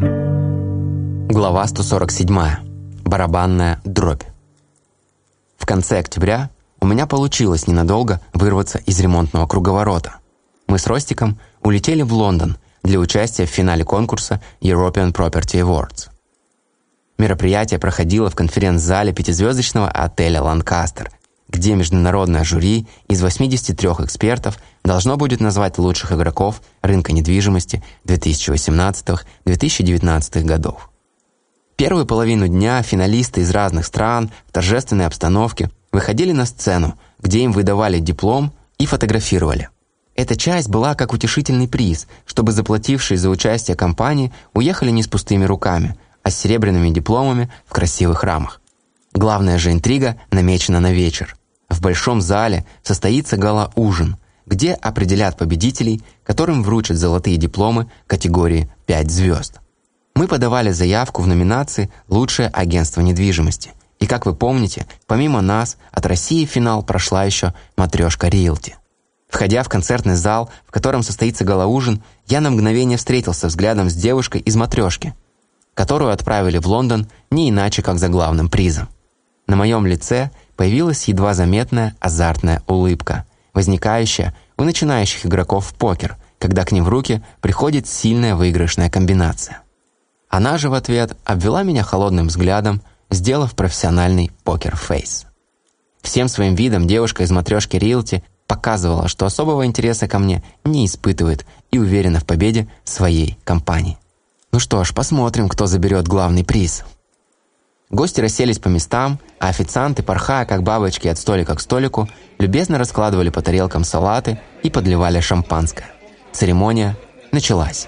Глава 147. Барабанная дробь. В конце октября у меня получилось ненадолго вырваться из ремонтного круговорота. Мы с Ростиком улетели в Лондон для участия в финале конкурса European Property Awards. Мероприятие проходило в конференц-зале пятизвездочного отеля «Ланкастер», где международное жюри из 83 экспертов должно будет назвать лучших игроков рынка недвижимости 2018-2019 годов. Первую половину дня финалисты из разных стран в торжественной обстановке выходили на сцену, где им выдавали диплом и фотографировали. Эта часть была как утешительный приз, чтобы заплатившие за участие компании уехали не с пустыми руками, а с серебряными дипломами в красивых рамах. Главная же интрига намечена на вечер. В большом зале состоится гала-ужин, где определят победителей, которым вручат золотые дипломы категории «5 звезд». Мы подавали заявку в номинации «Лучшее агентство недвижимости». И, как вы помните, помимо нас, от России в финал прошла еще «Матрешка Риэлти». Входя в концертный зал, в котором состоится галаужин, я на мгновение встретился взглядом с девушкой из «Матрешки», которую отправили в Лондон не иначе, как за главным призом. На моем лице появилась едва заметная азартная улыбка, возникающая у начинающих игроков в покер, когда к ним в руки приходит сильная выигрышная комбинация. Она же в ответ обвела меня холодным взглядом, сделав профессиональный покер-фейс. Всем своим видом девушка из матрешки Рилти показывала, что особого интереса ко мне не испытывает и уверена в победе своей компании. Ну что ж, посмотрим, кто заберет главный приз. Гости расселись по местам, а официанты, порхая как бабочки от столика к столику, любезно раскладывали по тарелкам салаты и подливали шампанское. Церемония началась.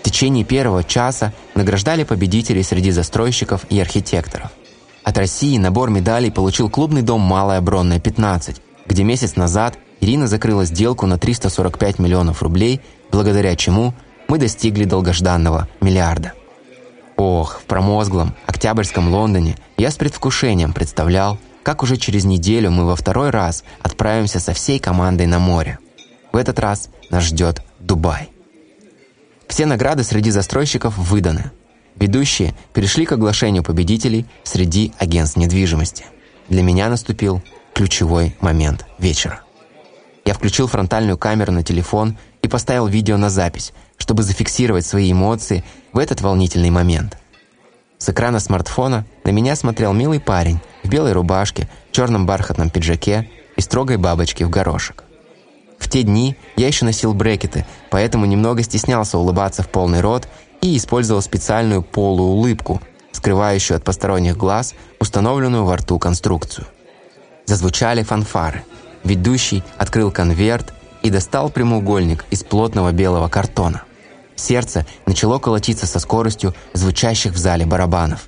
В течение первого часа награждали победителей среди застройщиков и архитекторов. От России набор медалей получил клубный дом «Малая Бронная 15», где месяц назад Ирина закрыла сделку на 345 миллионов рублей, благодаря чему мы достигли долгожданного миллиарда. Ох, в промозглом октябрьском Лондоне я с предвкушением представлял, как уже через неделю мы во второй раз отправимся со всей командой на море. В этот раз нас ждет Дубай. Все награды среди застройщиков выданы. Ведущие перешли к оглашению победителей среди агентств недвижимости. Для меня наступил ключевой момент вечера. Я включил фронтальную камеру на телефон и поставил видео на запись, чтобы зафиксировать свои эмоции в этот волнительный момент. С экрана смартфона на меня смотрел милый парень в белой рубашке, черном бархатном пиджаке и строгой бабочке в горошек. В те дни я еще носил брекеты, поэтому немного стеснялся улыбаться в полный рот и использовал специальную полуулыбку, скрывающую от посторонних глаз установленную во рту конструкцию. Зазвучали фанфары. Ведущий открыл конверт и достал прямоугольник из плотного белого картона. Сердце начало колотиться со скоростью звучащих в зале барабанов.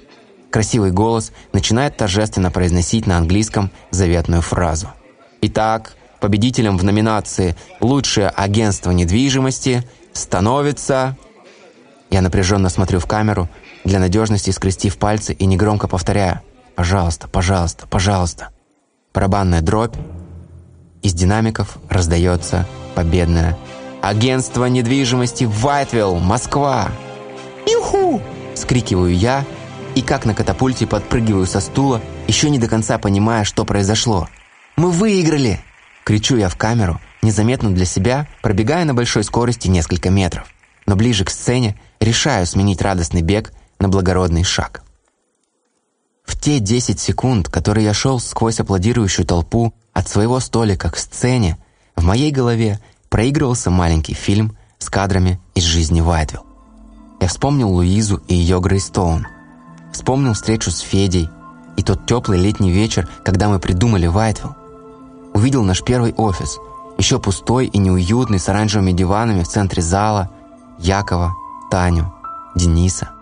Красивый голос начинает торжественно произносить на английском заветную фразу. Итак, победителем в номинации «Лучшее агентство недвижимости» становится... Я напряженно смотрю в камеру, для надежности скрестив пальцы и негромко повторяю «Пожалуйста, пожалуйста, пожалуйста». Барабанная дробь. Из динамиков раздается победная Агентство недвижимости Вайтвилл, Москва. «Юху!» – скрикиваю я и как на катапульте подпрыгиваю со стула, еще не до конца понимая, что произошло. «Мы выиграли!» – кричу я в камеру, незаметно для себя, пробегая на большой скорости несколько метров. Но ближе к сцене решаю сменить радостный бег на благородный шаг. В те 10 секунд, которые я шел сквозь аплодирующую толпу от своего столика к сцене, в моей голове проигрывался маленький фильм с кадрами из жизни Вайтвилл. Я вспомнил Луизу и ее Грейстоун. Вспомнил встречу с Федей и тот теплый летний вечер, когда мы придумали Вайтвилл. Увидел наш первый офис, еще пустой и неуютный, с оранжевыми диванами в центре зала, Якова, Таню, Дениса –